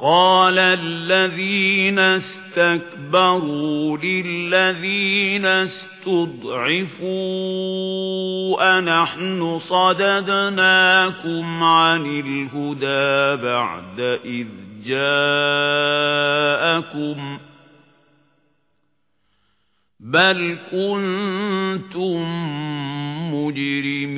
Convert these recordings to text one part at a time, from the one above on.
قَالَ الَّذِينَ اسْتَكْبَرُوا لِلَّذِينَ اسْتُضْعِفُوا أَنَحْنُ صَدَدْنَاكُمْ عَنِ الْهُدَى بَعْدَ إِذْ جَاءَكُمْ بَلْ كُنْتُمْ مُجْرِمِينَ.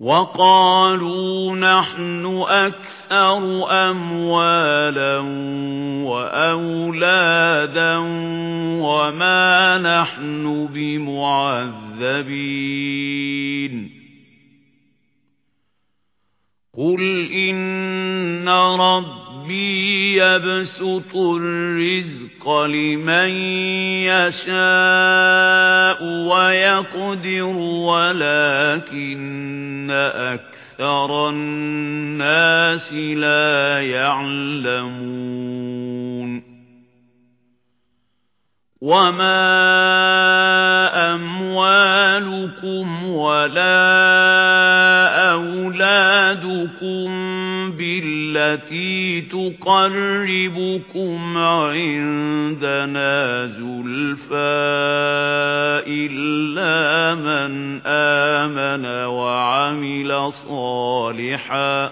وَقَالُوا نَحْنُ أَكْثَرُ أَمْوَالًا وَأَوْلَادًا وَمَا نَحْنُ بِمُعَذَّبِينَ. قُلْ إِنَّ رَبِّي يَبْسُطُ الرِّزْقَ لِمَن يَشَاءُ وَيَقْدِرُ وَلَكِنَّ أَكْثَرَ النَّاسِ لَا يَعْلَمُونَ. وَمَا أَمْوَالُكُمْ وَلَا أَوْلَادُكُمْ بِالَّتِي تُقَرِّبُكُمْ عِندَنَا زُلْفَىٰ إِلَّا مَنْ آمَنَ وَعَمِلَ صَالِحًا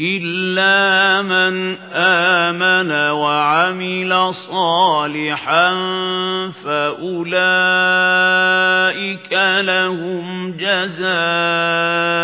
إِلَّا مَنْ آمَنَ وَعَمِلَ صَالِحًا فَأُولَئِكَ لَهُمْ جَزَاءُ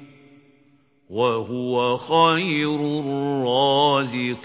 وَهُوَ خَيْرُ الرَّازِقِينَ.